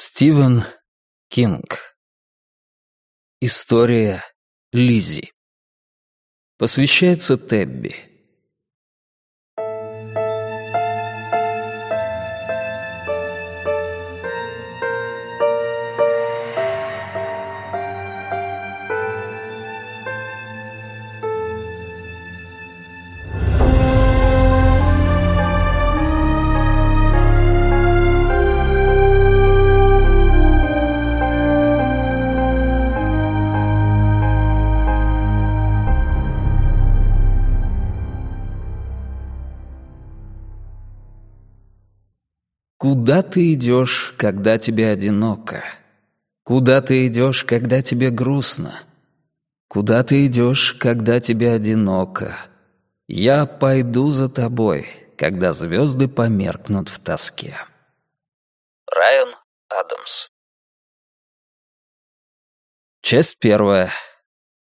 Стивен Кинг. История Лизи. Посвящается Тебби. Куда ты идешь, когда тебе одиноко? Куда ты идешь, когда тебе грустно? Куда ты идешь, когда тебе одиноко? Я пойду за тобой, когда звезды померкнут в тоске. Райан Адамс Часть первая.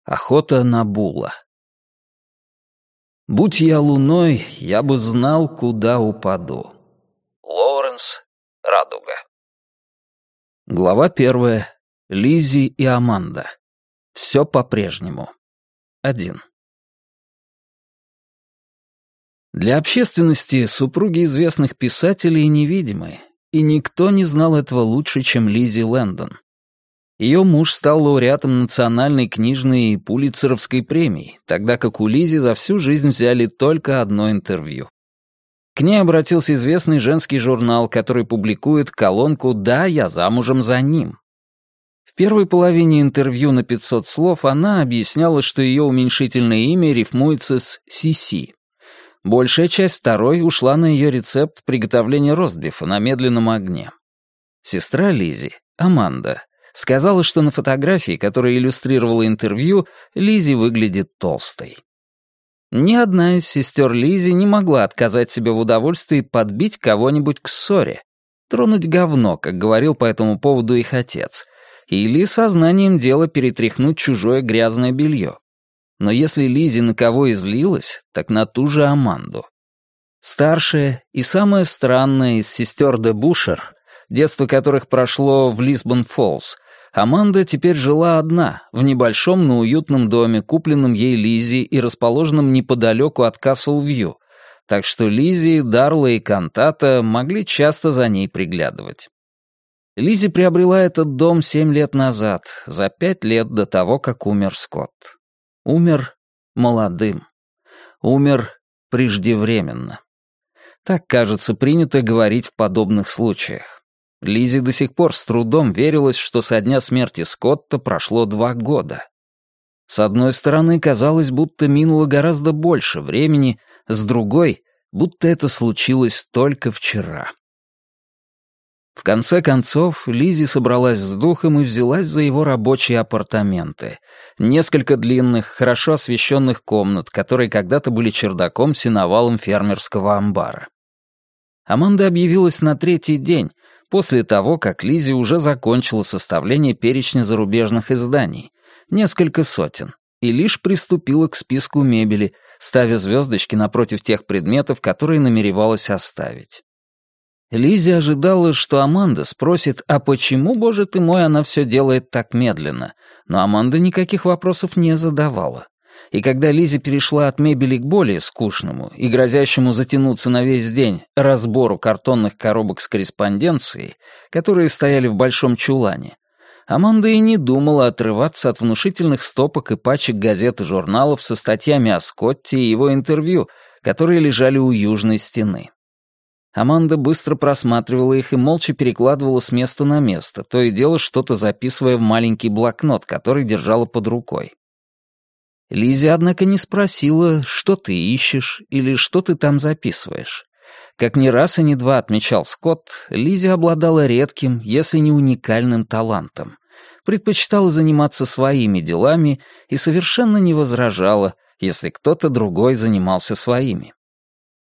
Охота на Була. Будь я луной, я бы знал, куда упаду. Лоуренс Радуга. Глава первая. Лизи и Аманда. Все по-прежнему. Один. Для общественности супруги известных писателей невидимы, и никто не знал этого лучше, чем Лизи Лэндон. Ее муж стал лауреатом национальной книжной и пулицеровской премии, тогда как у Лизи за всю жизнь взяли только одно интервью. К ней обратился известный женский журнал, который публикует колонку «Да, я замужем за ним». В первой половине интервью на 500 слов она объясняла, что ее уменьшительное имя рифмуется с «Сиси». Большая часть второй ушла на ее рецепт приготовления ростбифа на медленном огне. Сестра Лизи, Аманда, сказала, что на фотографии, которая иллюстрировала интервью, Лизи выглядит толстой. Ни одна из сестер Лизи не могла отказать себе в удовольствии подбить кого-нибудь к ссоре, тронуть говно, как говорил по этому поводу их отец, или сознанием дела перетряхнуть чужое грязное белье. Но если Лизи на кого излилась, так на ту же Аманду. Старшая и самая странная из сестер де Бушер, детство которых прошло в Лисбон-Фоллс, Аманда теперь жила одна, в небольшом, но уютном доме, купленном ей Лизи и расположенном неподалеку от Касл-Вью, так что Лизи, Дарла и Кантата могли часто за ней приглядывать. Лизи приобрела этот дом семь лет назад, за пять лет до того, как умер Скотт. Умер молодым. Умер преждевременно. Так, кажется, принято говорить в подобных случаях. Лизе до сих пор с трудом верилось, что со дня смерти Скотта прошло два года. С одной стороны, казалось, будто минуло гораздо больше времени, с другой, будто это случилось только вчера. В конце концов, Лизи собралась с духом и взялась за его рабочие апартаменты. Несколько длинных, хорошо освещенных комнат, которые когда-то были чердаком сеновалом фермерского амбара. Аманда объявилась на третий день, после того, как Лизи уже закончила составление перечня зарубежных изданий, несколько сотен, и лишь приступила к списку мебели, ставя звездочки напротив тех предметов, которые намеревалась оставить. Лизи ожидала, что Аманда спросит, а почему, боже ты мой, она все делает так медленно, но Аманда никаких вопросов не задавала и когда Лизи перешла от мебели к более скучному и грозящему затянуться на весь день разбору картонных коробок с корреспонденцией, которые стояли в большом чулане, Аманда и не думала отрываться от внушительных стопок и пачек газет и журналов со статьями о Скотте и его интервью, которые лежали у южной стены. Аманда быстро просматривала их и молча перекладывала с места на место, то и дело что-то записывая в маленький блокнот, который держала под рукой. Лизи, однако, не спросила, что ты ищешь или что ты там записываешь. Как ни раз и ни два отмечал Скотт, Лизи обладала редким, если не уникальным талантом. Предпочитала заниматься своими делами и совершенно не возражала, если кто-то другой занимался своими.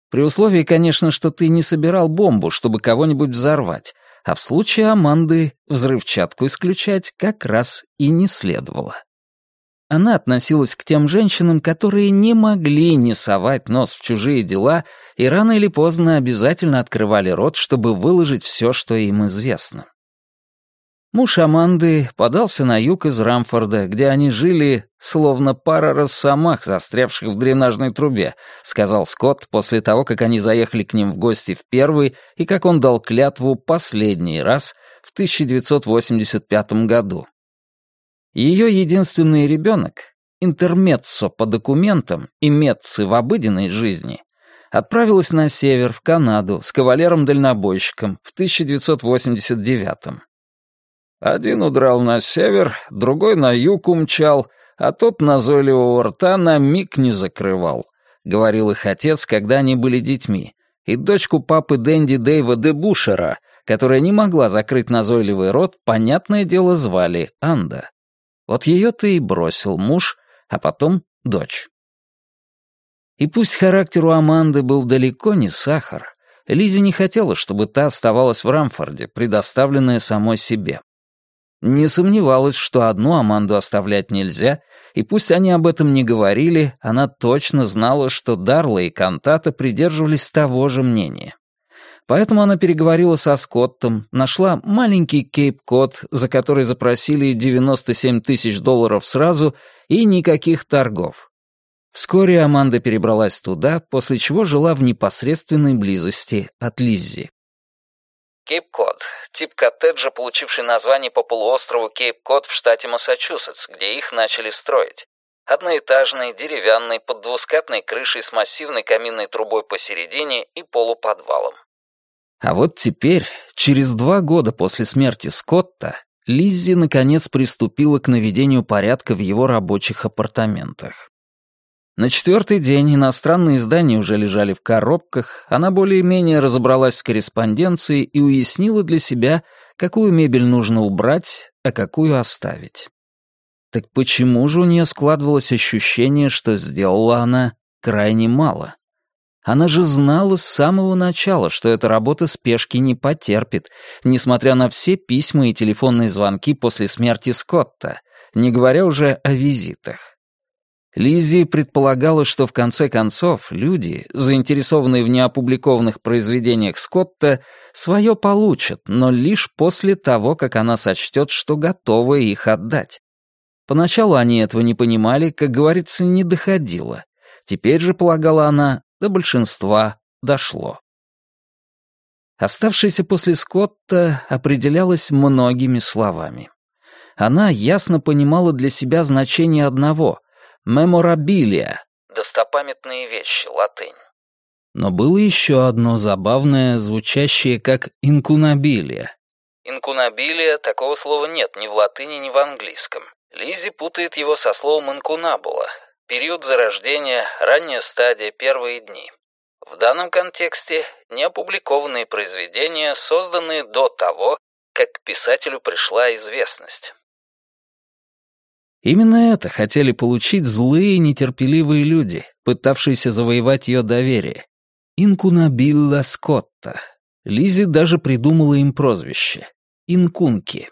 При условии, конечно, что ты не собирал бомбу, чтобы кого-нибудь взорвать, а в случае Аманды взрывчатку исключать как раз и не следовало. Она относилась к тем женщинам, которые не могли не совать нос в чужие дела и рано или поздно обязательно открывали рот, чтобы выложить все, что им известно. Муж Аманды подался на юг из Рамфорда, где они жили, словно пара росомах, застрявших в дренажной трубе, сказал Скотт после того, как они заехали к ним в гости в первый и как он дал клятву последний раз в 1985 году. Ее единственный ребенок, интермеццо по документам и мецци в обыденной жизни, отправилась на север, в Канаду, с кавалером-дальнобойщиком в 1989 -м. Один удрал на север, другой на юг умчал, а тот назойливого рта на миг не закрывал, — говорил их отец, когда они были детьми, и дочку папы Дэнди Дэйва де Бушера, которая не могла закрыть назойливый рот, понятное дело, звали Анда. Вот ее-то и бросил муж, а потом дочь. И пусть характер у Аманды был далеко не сахар, Лизе не хотела, чтобы та оставалась в Рамфорде, предоставленная самой себе. Не сомневалась, что одну Аманду оставлять нельзя, и пусть они об этом не говорили, она точно знала, что Дарла и Кантата придерживались того же мнения. Поэтому она переговорила со Скоттом, нашла маленький Кейп-Код, за который запросили 97 тысяч долларов сразу, и никаких торгов. Вскоре Аманда перебралась туда, после чего жила в непосредственной близости от Лиззи. Кейп-Код — тип коттеджа, получивший название по полуострову Кейп-Код в штате Массачусетс, где их начали строить. Одноэтажный, деревянный, под двускатной крышей с массивной каминной трубой посередине и полуподвалом. А вот теперь, через два года после смерти Скотта, Лиззи наконец приступила к наведению порядка в его рабочих апартаментах. На четвертый день иностранные издания уже лежали в коробках, она более-менее разобралась с корреспонденцией и уяснила для себя, какую мебель нужно убрать, а какую оставить. Так почему же у нее складывалось ощущение, что сделала она крайне мало? Она же знала с самого начала, что эта работа спешки не потерпит, несмотря на все письма и телефонные звонки после смерти Скотта, не говоря уже о визитах. Лиззи предполагала, что в конце концов люди, заинтересованные в неопубликованных произведениях Скотта, свое получат, но лишь после того, как она сочтет, что готова их отдать. Поначалу они этого не понимали, как говорится, не доходило. Теперь же, полагала она, до большинства дошло. Оставшееся после Скотта определялось многими словами. Она ясно понимала для себя значение одного — Меморабилия. Достопамятные вещи, латынь. Но было еще одно забавное, звучащее как инкунабилия. Инкунабилия такого слова нет ни в латыни, ни в английском. Лизи путает его со словом инкунабула. Период зарождения, ранняя стадия, первые дни. В данном контексте неопубликованные произведения, созданные до того, как писателю пришла известность. Именно это хотели получить злые нетерпеливые люди, пытавшиеся завоевать ее доверие. Инкунабилла Скотта. Лизи даже придумала им прозвище — Инкунки.